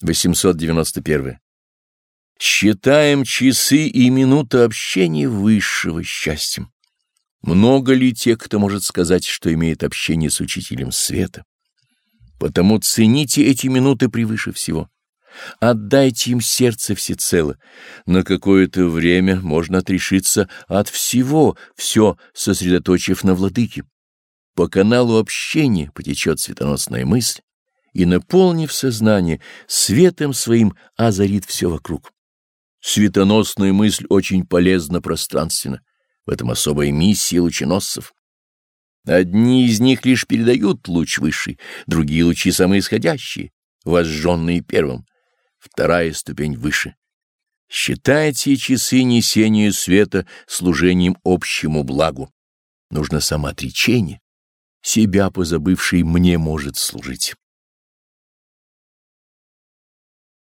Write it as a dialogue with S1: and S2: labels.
S1: 891. Считаем часы и минуты общения высшего счастьем. Много ли тех, кто может сказать, что имеет общение с учителем света? Потому цените эти минуты превыше всего. Отдайте им сердце всецело. На какое-то время можно отрешиться от всего, все сосредоточив на владыке. По каналу общения потечет светоносная мысль, и, наполнив сознание, светом своим озарит все вокруг. Светоносная мысль очень полезна пространственно. В этом особая миссия лученосцев. Одни из них лишь передают луч высший, другие лучи самые исходящие, возжженные первым. Вторая ступень выше. Считайте часы несения света служением общему благу. Нужно самоотречение. Себя позабывший мне может служить.